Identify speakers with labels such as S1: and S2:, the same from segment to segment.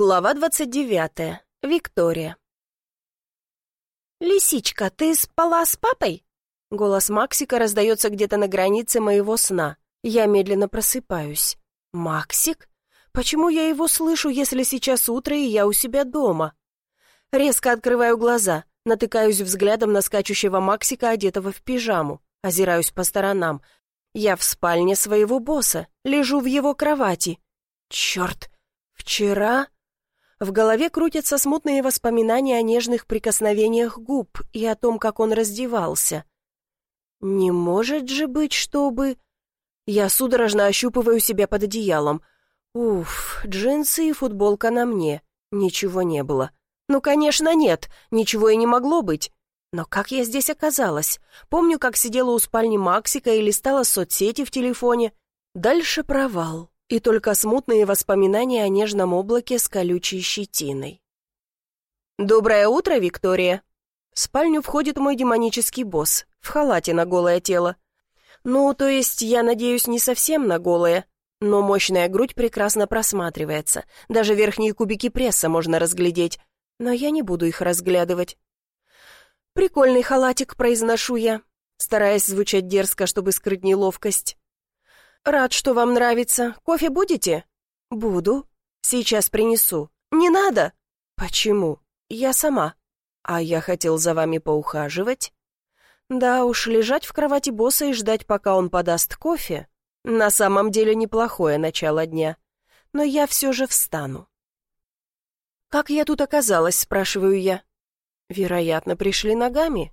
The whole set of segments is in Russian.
S1: Глава 29. Виктория. «Лисичка, ты спала с папой?» Голос Максика раздается где-то на границе моего сна. Я медленно просыпаюсь. «Максик? Почему я его слышу, если сейчас утро и я у себя дома?» Резко открываю глаза, натыкаюсь взглядом на скачущего Максика, одетого в пижаму. Озираюсь по сторонам. Я в спальне своего босса, лежу в его кровати. «Черт! Вчера...» В голове крутятся смутные воспоминания о нежных прикосновениях губ и о том, как он раздевался. «Не может же быть, чтобы...» Я судорожно ощупываю себя под одеялом. Уф, джинсы и футболка на мне. Ничего не было. Ну, конечно, нет, ничего и не могло быть. Но как я здесь оказалась? Помню, как сидела у спальни Максика и листала соцсети в телефоне. Дальше провал и только смутные воспоминания о нежном облаке с колючей щетиной. «Доброе утро, Виктория!» В спальню входит мой демонический босс, в халате на голое тело. Ну, то есть, я надеюсь, не совсем на голое, но мощная грудь прекрасно просматривается, даже верхние кубики пресса можно разглядеть, но я не буду их разглядывать. «Прикольный халатик», — произношу я, стараясь звучать дерзко, чтобы скрыть неловкость. «Рад, что вам нравится. Кофе будете?» «Буду. Сейчас принесу». «Не надо!» «Почему?» «Я сама». «А я хотел за вами поухаживать?» «Да уж, лежать в кровати босса и ждать, пока он подаст кофе, на самом деле неплохое начало дня. Но я все же встану». «Как я тут оказалась?» — спрашиваю я. «Вероятно, пришли ногами».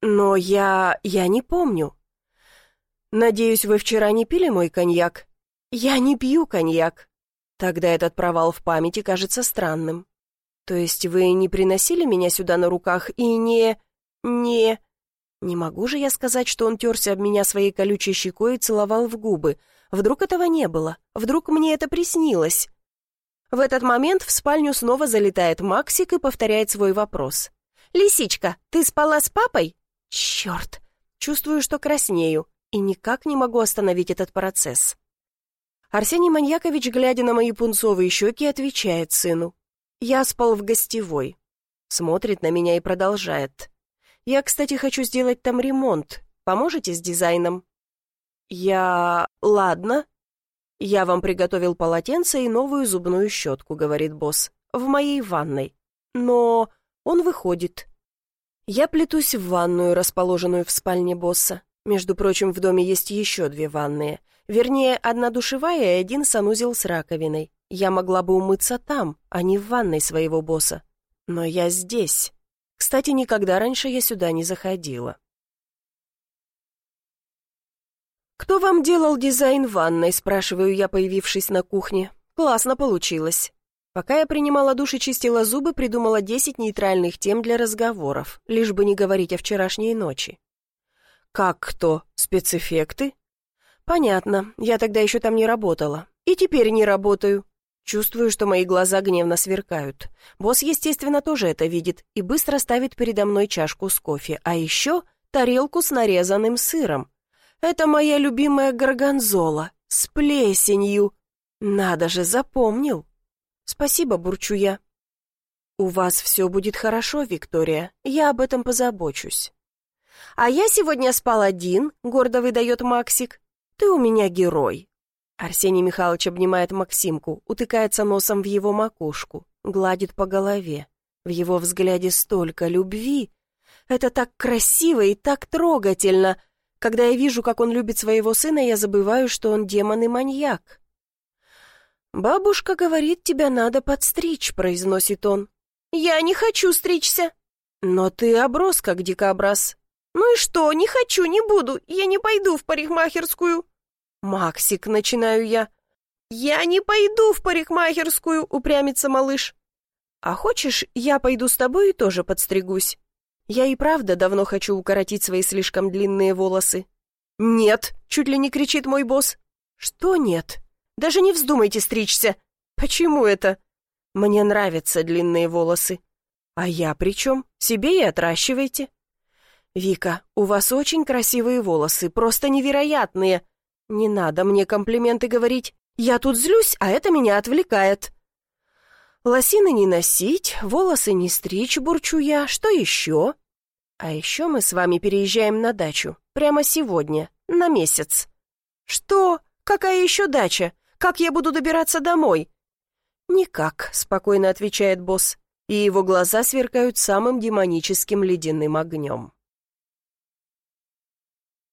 S1: «Но я... я не помню». «Надеюсь, вы вчера не пили мой коньяк?» «Я не пью коньяк». Тогда этот провал в памяти кажется странным. «То есть вы не приносили меня сюда на руках и не... не...» Не могу же я сказать, что он терся об меня своей колючей щекой и целовал в губы. Вдруг этого не было? Вдруг мне это приснилось? В этот момент в спальню снова залетает Максик и повторяет свой вопрос. «Лисичка, ты спала с папой?» «Черт!» Чувствую, что краснею и никак не могу остановить этот процесс. Арсений Маньякович, глядя на мои пунцовые щеки, отвечает сыну. «Я спал в гостевой». Смотрит на меня и продолжает. «Я, кстати, хочу сделать там ремонт. Поможете с дизайном?» «Я... ладно». «Я вам приготовил полотенце и новую зубную щетку», — говорит босс. «В моей ванной. Но...» Он выходит. Я плетусь в ванную, расположенную в спальне босса. Между прочим, в доме есть еще две ванные. Вернее, одна душевая и один санузел с раковиной. Я могла бы умыться там, а не в ванной своего босса. Но я здесь. Кстати, никогда раньше я сюда не заходила. «Кто вам делал дизайн ванной?» – спрашиваю я, появившись на кухне. «Классно получилось». Пока я принимала душ и чистила зубы, придумала 10 нейтральных тем для разговоров, лишь бы не говорить о вчерашней ночи. «Как кто? Спецэффекты?» «Понятно, я тогда еще там не работала. И теперь не работаю». Чувствую, что мои глаза гневно сверкают. Босс, естественно, тоже это видит и быстро ставит передо мной чашку с кофе, а еще тарелку с нарезанным сыром. Это моя любимая горгонзола с плесенью. Надо же, запомнил. Спасибо, бурчу я. У вас все будет хорошо, Виктория, я об этом позабочусь. «А я сегодня спал один», — гордо выдает Максик. «Ты у меня герой». Арсений Михайлович обнимает Максимку, утыкается носом в его макушку, гладит по голове. В его взгляде столько любви. Это так красиво и так трогательно. Когда я вижу, как он любит своего сына, я забываю, что он демон и маньяк. «Бабушка говорит, тебя надо подстричь», — произносит он. «Я не хочу стричься». «Но ты оброс, как дикобраз. «Ну и что, не хочу, не буду, я не пойду в парикмахерскую». «Максик», — начинаю я. «Я не пойду в парикмахерскую», — упрямится малыш. «А хочешь, я пойду с тобой и тоже подстригусь? Я и правда давно хочу укоротить свои слишком длинные волосы». «Нет», — чуть ли не кричит мой босс. «Что нет? Даже не вздумайте стричься». «Почему это?» «Мне нравятся длинные волосы». «А я при чем? Себе и отращивайте». «Вика, у вас очень красивые волосы, просто невероятные. Не надо мне комплименты говорить. Я тут злюсь, а это меня отвлекает». Лосины не носить, волосы не стричь, бурчу я. Что еще? А еще мы с вами переезжаем на дачу. Прямо сегодня. На месяц. Что? Какая еще дача? Как я буду добираться домой? Никак, спокойно отвечает босс, и его глаза сверкают самым демоническим ледяным огнем.